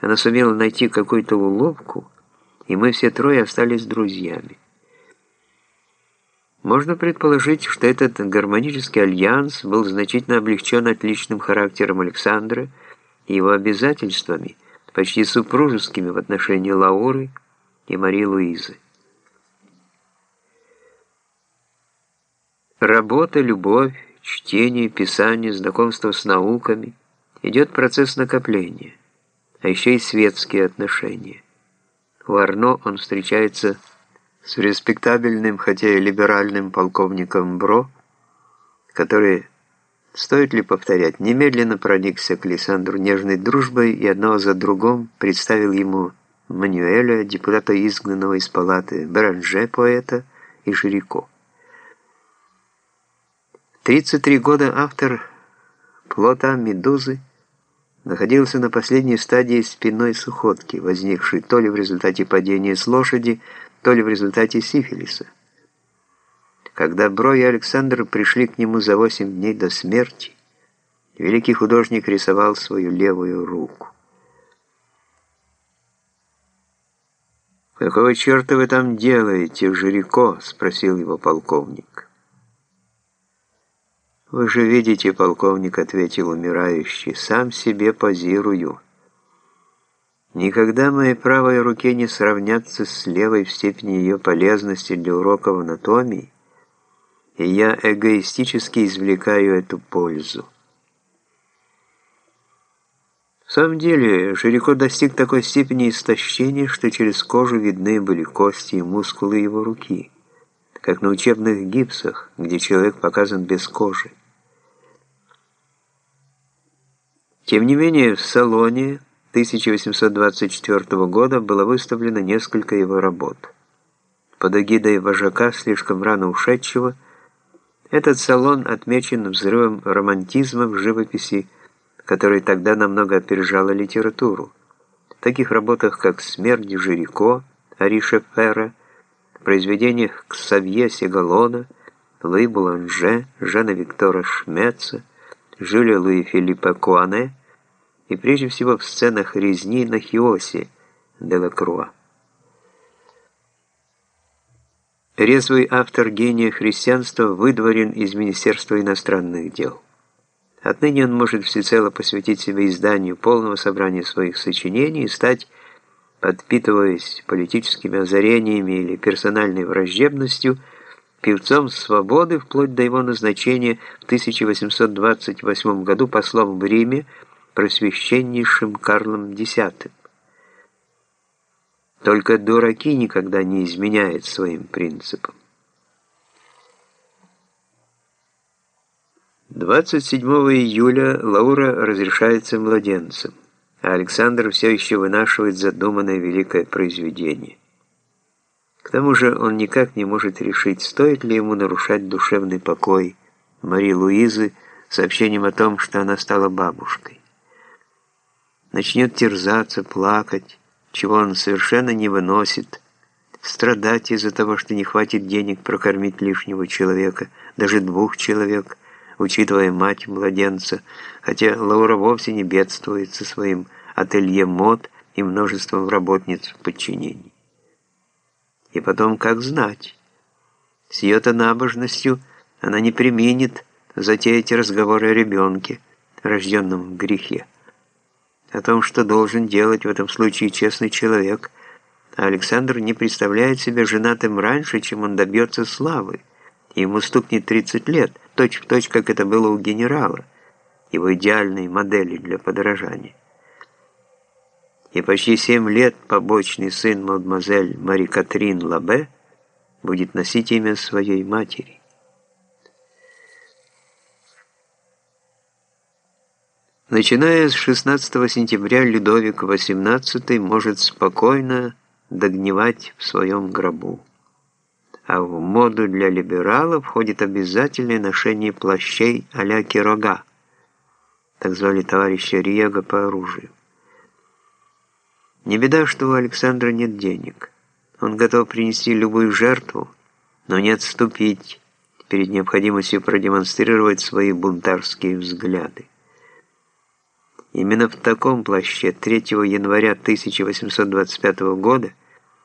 Она сумела найти какую-то уловку, и мы все трое остались друзьями. Можно предположить, что этот гармонический альянс был значительно облегчен отличным характером Александра и его обязательствами, почти супружескими в отношении Лауры и Марии Луизы. Работа, любовь, чтение, писание, знакомство с науками – идет процесс накопления, а еще и светские отношения. У Арно он встречается с респектабельным, хотя и либеральным полковником Бро, который, стоит ли повторять, немедленно проникся к Лиссандру нежной дружбой и одного за другом представил ему Мануэля, депутата изгнанного из палаты, Беранже, поэта, и Жирико. 33 года автор плота «Медузы» находился на последней стадии спинной сухотки, возникшей то ли в результате падения с лошади, то ли в результате сифилиса. Когда Бро и Александр пришли к нему за 8 дней до смерти, великий художник рисовал свою левую руку. «Какого черта вы там делаете, Жирико?» — спросил его полковник. «Вы же видите, полковник», — ответил умирающий, — «сам себе позирую. Никогда моей правой руке не сравняться с левой в степени ее полезности для уроков анатомии, и я эгоистически извлекаю эту пользу». В самом деле, Жирико достиг такой степени истощения, что через кожу видны были кости и мускулы его руки, как на учебных гипсах, где человек показан без кожи. Тем не менее, в салоне 1824 года было выставлено несколько его работ. Под эгидой вожака, слишком рано ушедшего, этот салон отмечен взрывом романтизма в живописи, который тогда намного опережала литературу. В таких работах, как «Смерть Жирико», Ариша Ферра, произведениях Ксавье Сигалона, Луи Буланже, Жана Виктора Шмеца, Жюля Луи Филиппа Куане и прежде всего в сценах резни на Хиосе Делакруа. Резвый автор гения христианства выдворен из Министерства иностранных дел. Отныне он может всецело посвятить себя изданию полного собрания своих сочинений и стать, подпитываясь политическими озарениями или персональной враждебностью, певцом свободы вплоть до его назначения в 1828 году послом в Риме просвященнейшим Карлом X. Только дураки никогда не изменяют своим принципам. 27 июля Лаура разрешается младенцем, а Александр все еще вынашивает задуманное великое произведение. К тому же он никак не может решить, стоит ли ему нарушать душевный покой Мари Луизы сообщением о том, что она стала бабушкой начнет терзаться, плакать, чего он совершенно не выносит, страдать из-за того, что не хватит денег прокормить лишнего человека, даже двух человек, учитывая мать младенца, хотя Лаура вовсе не бедствует со своим ателье мод и множеством работниц в подчинении. И потом, как знать, с ее-то набожностью она не применит затеять разговоры о ребенке, рожденном в грехе о том, что должен делать в этом случае честный человек, а Александр не представляет себя женатым раньше, чем он добьется славы. Ему стукнет 30 лет, точь в точь, как это было у генерала, его идеальной модели для подражания. И почти 7 лет побочный сын мадемуазель Мари Катрин Лабе будет носить имя своей матери. Начиная с 16 сентября Людовик XVIII может спокойно догнивать в своем гробу. А в моду для либералов входит обязательное ношение плащей а-ля Кирога, так звали товарища Риего по оружию. Не беда, что у Александра нет денег. Он готов принести любую жертву, но не отступить перед необходимостью продемонстрировать свои бунтарские взгляды. Именно в таком плаще 3 января 1825 года